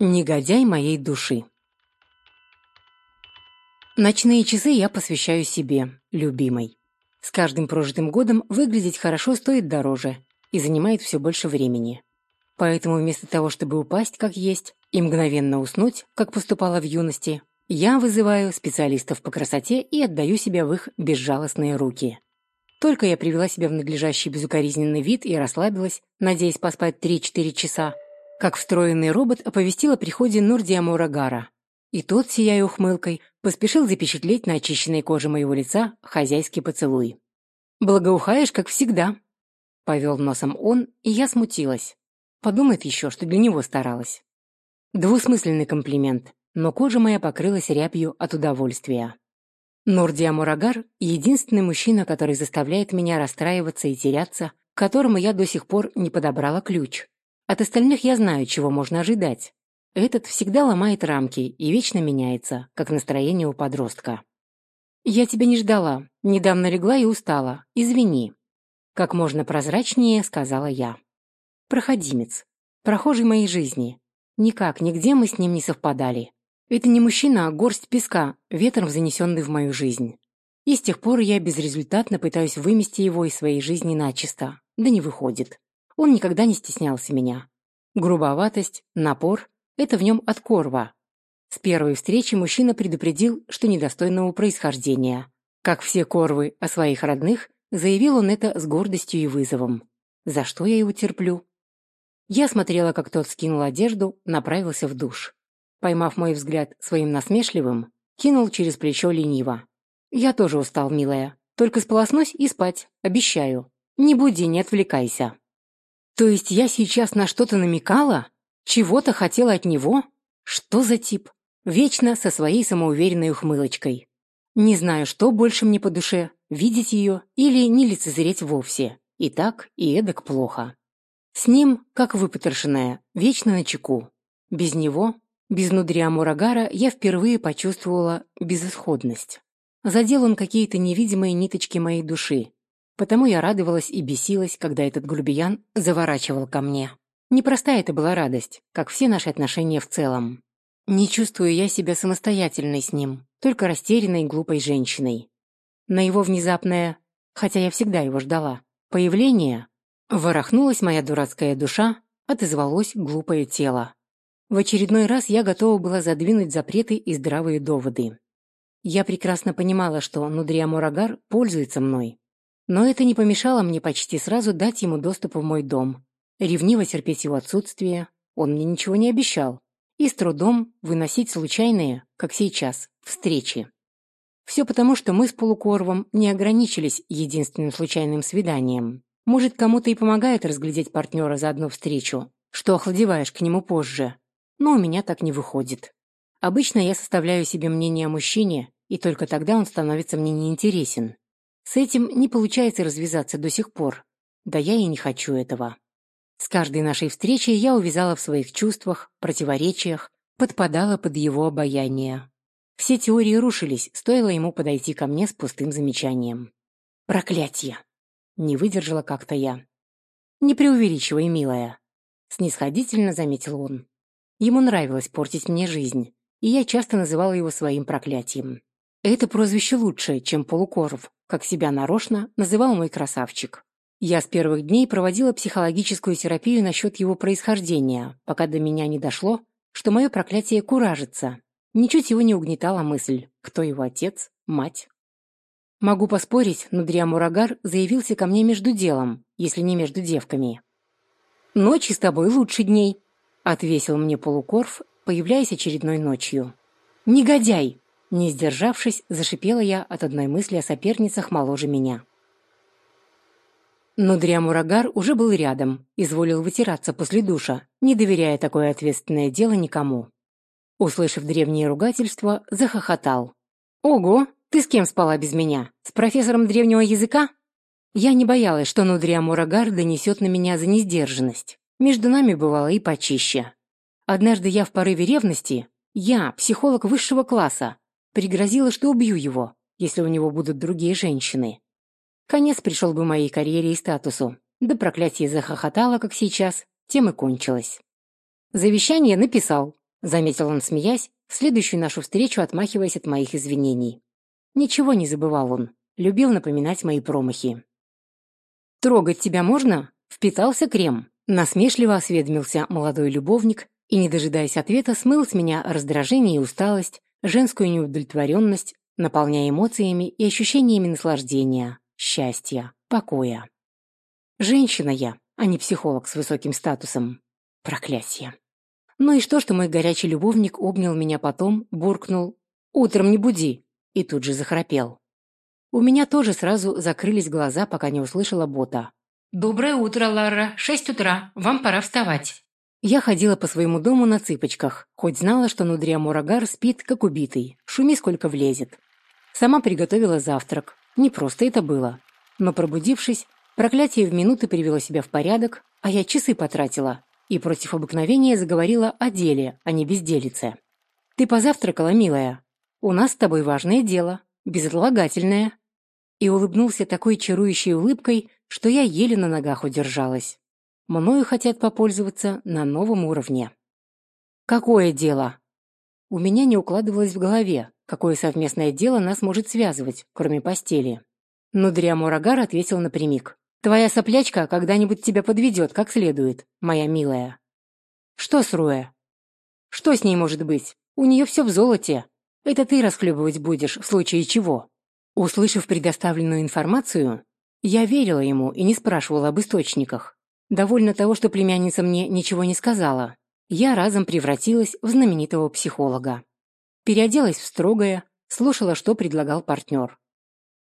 Негодяй моей души. Ночные часы я посвящаю себе, любимой. С каждым прожитым годом выглядеть хорошо стоит дороже и занимает все больше времени. Поэтому вместо того, чтобы упасть как есть и мгновенно уснуть, как поступала в юности, я вызываю специалистов по красоте и отдаю себя в их безжалостные руки. Только я привела себя в надлежащий безукоризненный вид и расслабилась, надеясь поспать 3-4 часа, как встроенный робот оповестил о приходе Нурдия Мурагара. И тот, сияя ухмылкой, поспешил запечатлеть на очищенной коже моего лица хозяйский поцелуй. «Благоухаешь, как всегда», — повел носом он, и я смутилась. Подумает еще, что для него старалась. Двусмысленный комплимент, но кожа моя покрылась рябью от удовольствия. Нурдия Мурагар — единственный мужчина, который заставляет меня расстраиваться и теряться, к которому я до сих пор не подобрала ключ. От остальных я знаю, чего можно ожидать. Этот всегда ломает рамки и вечно меняется, как настроение у подростка. «Я тебя не ждала. Недавно легла и устала. Извини». Как можно прозрачнее сказала я. Проходимец. Прохожий моей жизни. Никак, нигде мы с ним не совпадали. Это не мужчина, а горсть песка, ветром занесенный в мою жизнь. И с тех пор я безрезультатно пытаюсь вымести его из своей жизни начисто. Да не выходит. Он никогда не стеснялся меня. Грубоватость, напор — это в нем от Корва. С первой встречи мужчина предупредил, что недостойного происхождения. Как все Корвы о своих родных, заявил он это с гордостью и вызовом. За что я его терплю? Я смотрела, как тот скинул одежду, направился в душ. Поймав мой взгляд своим насмешливым, кинул через плечо лениво. «Я тоже устал, милая. Только сполоснусь и спать. Обещаю. Не буди, не отвлекайся». То есть я сейчас на что-то намекала? Чего-то хотела от него? Что за тип? Вечно со своей самоуверенной ухмылочкой. Не знаю, что больше мне по душе, видеть ее или не лицезреть вовсе. И так, и эдак плохо. С ним, как выпотрошенная, вечно на чеку. Без него, без нудря Мурагара, я впервые почувствовала безысходность. Задел он какие-то невидимые ниточки моей души, Потому я радовалась и бесилась, когда этот грубиян заворачивал ко мне. Непростая это была радость, как все наши отношения в целом. Не чувствую я себя самостоятельной с ним, только растерянной глупой женщиной. На его внезапное, хотя я всегда его ждала, появление, ворохнулась моя дурацкая душа, отозвалось глупое тело. В очередной раз я готова была задвинуть запреты и здравые доводы. Я прекрасно понимала, что Нудрия Мурагар пользуется мной, но это не помешало мне почти сразу дать ему доступ в мой дом. Ревниво терпеть его отсутствие, он мне ничего не обещал. И с трудом выносить случайные, как сейчас, встречи. Все потому, что мы с Полукорвом не ограничились единственным случайным свиданием. Может, кому-то и помогает разглядеть партнера за одну встречу, что охладеваешь к нему позже. Но у меня так не выходит. Обычно я составляю себе мнение о мужчине, и только тогда он становится мне неинтересен. С этим не получается развязаться до сих пор. Да я и не хочу этого. С каждой нашей встречей я увязала в своих чувствах, противоречиях, подпадала под его обаяние. Все теории рушились, стоило ему подойти ко мне с пустым замечанием. Проклятье! Не выдержала как-то я. Не преувеличивай, милая. Снисходительно заметил он. Ему нравилось портить мне жизнь, и я часто называла его своим проклятием. Это прозвище лучше, чем полукоров, как себя нарочно называл мой красавчик. Я с первых дней проводила психологическую терапию насчет его происхождения, пока до меня не дошло, что мое проклятие куражится. Ничуть его не угнетала мысль, кто его отец, мать. Могу поспорить, но Дря Мурагар заявился ко мне между делом, если не между девками. «Ночи с тобой лучше дней», — отвесил мне полукорф, появляясь очередной ночью. «Негодяй!» Не сдержавшись, зашипела я от одной мысли о соперницах моложе меня. Но Дрямурагар уже был рядом, изволил вытираться после душа, не доверяя такое ответственное дело никому. Услышав древнее ругательство, захохотал. «Ого, ты с кем спала без меня? С профессором древнего языка?» Я не боялась, что Нудрия Мурагар донесет на меня за несдержанность. Между нами бывало и почище. Однажды я в порыве ревности, я, психолог высшего класса, Пригрозила, что убью его, если у него будут другие женщины. Конец пришел бы моей карьере и статусу. Да проклятие захохотало, как сейчас, тем и кончилось. Завещание написал. заметил он, смеясь, в следующую нашу встречу отмахиваясь от моих извинений. Ничего не забывал он, любил напоминать мои промахи. «Трогать тебя можно?» Впитался крем. Насмешливо осведомился молодой любовник и, не дожидаясь ответа, смыл с меня раздражение и усталость, женскую неудовлетворенность, наполняя эмоциями и ощущениями наслаждения, счастья, покоя. Женщина я, а не психолог с высоким статусом. Проклятие. Ну и что, что мой горячий любовник обнял меня потом, буркнул «Утром не буди!» и тут же захрапел. У меня тоже сразу закрылись глаза, пока не услышала бота. «Доброе утро, Лара. Шесть утра. Вам пора вставать». Я ходила по своему дому на цыпочках, хоть знала, что Нудрия Мурагар спит, как убитый, шуми сколько влезет. Сама приготовила завтрак. Не просто это было. Но пробудившись, проклятие в минуты привело себя в порядок, а я часы потратила и против обыкновения заговорила о деле, а не безделице. «Ты позавтракала, милая? У нас с тобой важное дело, безотлагательное». И улыбнулся такой чарующей улыбкой, что я еле на ногах удержалась. Мною хотят попользоваться на новом уровне. Какое дело? У меня не укладывалось в голове, какое совместное дело нас может связывать, кроме постели. Но Дря Мурагар ответил напрямик. «Твоя соплячка когда-нибудь тебя подведет как следует, моя милая». «Что с Руэ?» «Что с ней может быть? У нее все в золоте. Это ты расхлебывать будешь, в случае чего». Услышав предоставленную информацию, я верила ему и не спрашивала об источниках. Довольно того, что племянница мне ничего не сказала, я разом превратилась в знаменитого психолога. Переоделась в строгое, слушала, что предлагал партнер.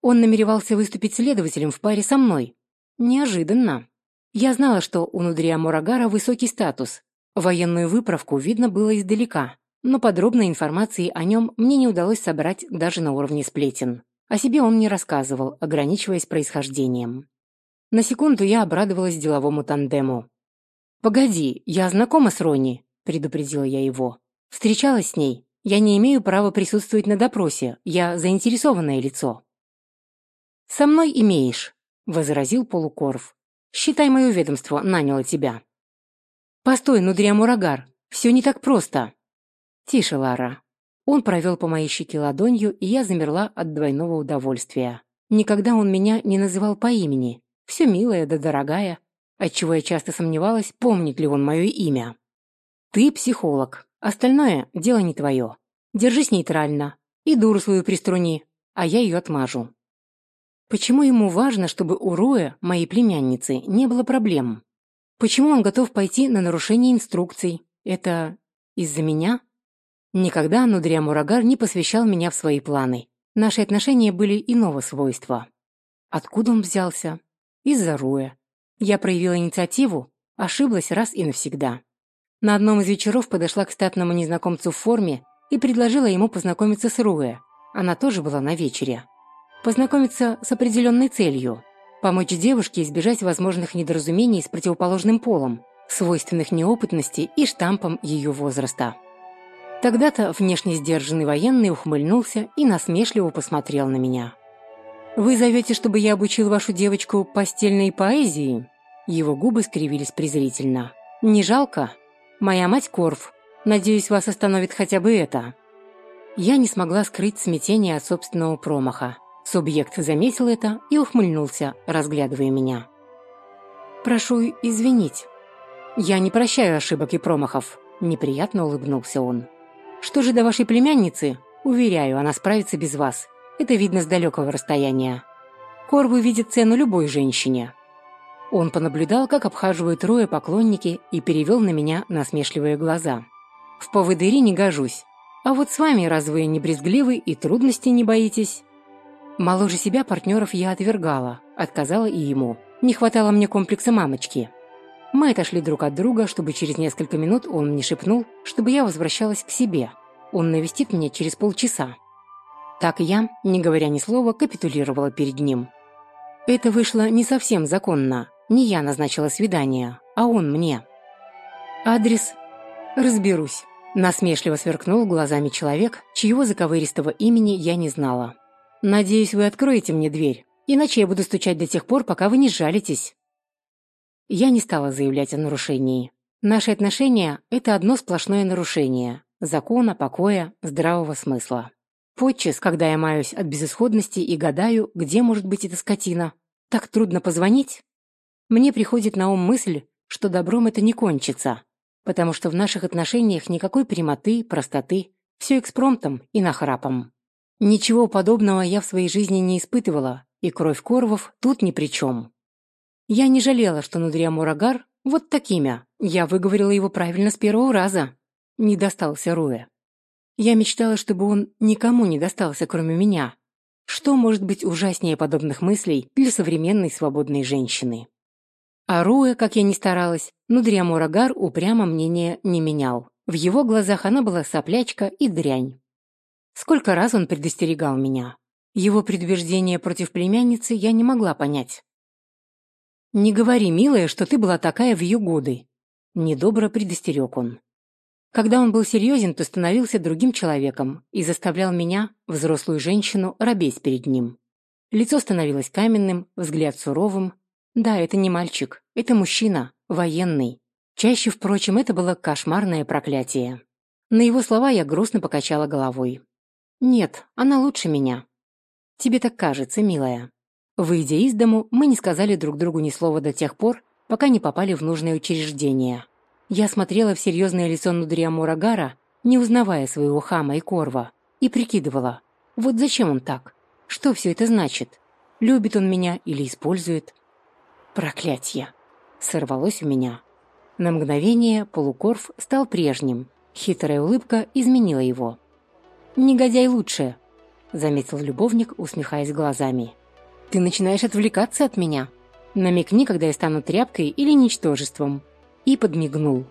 Он намеревался выступить следователем в паре со мной. Неожиданно. Я знала, что у Нудрия Мурагара высокий статус. Военную выправку видно было издалека, но подробной информации о нем мне не удалось собрать даже на уровне сплетен. О себе он не рассказывал, ограничиваясь происхождением. На секунду я обрадовалась деловому тандему. «Погоди, я знакома с Ронни», — предупредила я его. «Встречалась с ней. Я не имею права присутствовать на допросе. Я заинтересованное лицо». «Со мной имеешь», — возразил Полукоров. «Считай, мое ведомство наняло тебя». «Постой, Нудрия Мурагар, все не так просто». «Тише, Лара. Он провел по моей щеке ладонью, и я замерла от двойного удовольствия. Никогда он меня не называл по имени. Все милое да дорогая, отчего я часто сомневалась, помнит ли он мое имя. «Ты психолог. Остальное – дело не твое. Держись нейтрально. И дуру свою приструни, а я ее отмажу». Почему ему важно, чтобы у Роя, моей племянницы, не было проблем? Почему он готов пойти на нарушение инструкций? Это из-за меня? Никогда Нудрия Мурагар не посвящал меня в свои планы. Наши отношения были иного свойства. Откуда он взялся? Из-за Руя. Я проявила инициативу, ошиблась раз и навсегда. На одном из вечеров подошла к статному незнакомцу в форме и предложила ему познакомиться с Руэ. Она тоже была на вечере. Познакомиться с определенной целью. Помочь девушке избежать возможных недоразумений с противоположным полом, свойственных неопытности и штампам ее возраста. Тогда-то внешне сдержанный военный ухмыльнулся и насмешливо посмотрел на меня. «Вы зовете, чтобы я обучил вашу девочку постельной поэзии?» Его губы скривились презрительно. «Не жалко? Моя мать Корф. Надеюсь, вас остановит хотя бы это». Я не смогла скрыть смятение от собственного промаха. Субъект заметил это и ухмыльнулся, разглядывая меня. «Прошу извинить. Я не прощаю ошибок и промахов», — неприятно улыбнулся он. Что же до вашей племянницы? Уверяю, она справится без вас. Это видно с далекого расстояния. Корвы видят цену любой женщине. Он понаблюдал, как обхаживают Роя поклонники и перевел на меня насмешливые глаза. В поводыри не гожусь. А вот с вами разве вы не брезгливы и трудностей не боитесь? Моложе себя партнеров я отвергала, отказала и ему. Не хватало мне комплекса мамочки. Мы отошли друг от друга, чтобы через несколько минут он мне шепнул, чтобы я возвращалась к себе. Он навестит меня через полчаса. Так я, не говоря ни слова, капитулировала перед ним. Это вышло не совсем законно. Не я назначила свидание, а он мне. Адрес? Разберусь. Насмешливо сверкнул глазами человек, чьего заковыристого имени я не знала. «Надеюсь, вы откроете мне дверь, иначе я буду стучать до тех пор, пока вы не сжалитесь». Я не стала заявлять о нарушении. Наши отношения – это одно сплошное нарушение закона, покоя, здравого смысла. Подчас, когда я маюсь от безысходности и гадаю, где может быть эта скотина, так трудно позвонить, мне приходит на ум мысль, что добром это не кончится, потому что в наших отношениях никакой прямоты, простоты, все экспромтом и нахрапом. Ничего подобного я в своей жизни не испытывала, и кровь Корвов тут ни при чем. Я не жалела, что Нудрия Мурагар вот такими. Я выговорила его правильно с первого раза. Не достался Руэ. Я мечтала, чтобы он никому не достался, кроме меня. Что может быть ужаснее подобных мыслей для современной свободной женщины? А Руэ, как я ни старалась, Нудрия Мурагар упрямо мнение не менял. В его глазах она была соплячка и дрянь. Сколько раз он предостерегал меня. Его предубеждение против племянницы я не могла понять. «Не говори, милая, что ты была такая в ее годы», — недобро предостерег он. Когда он был серьезен, то становился другим человеком и заставлял меня, взрослую женщину, робеть перед ним. Лицо становилось каменным, взгляд суровым. Да, это не мальчик, это мужчина, военный. Чаще, впрочем, это было кошмарное проклятие. На его слова я грустно покачала головой. «Нет, она лучше меня». «Тебе так кажется, милая». Выйдя из дому, мы не сказали друг другу ни слова до тех пор, пока не попали в нужное учреждение. Я смотрела в серьезное лицо Нудрия Мурагара, не узнавая своего хама и корва, и прикидывала, вот зачем он так? Что все это значит? Любит он меня или использует? Проклятье! Сорвалось у меня. На мгновение полукорв стал прежним. Хитрая улыбка изменила его. «Негодяй лучше», — заметил любовник, усмехаясь глазами. Ты начинаешь отвлекаться от меня. Намекни, когда я стану тряпкой или ничтожеством». И подмигнул.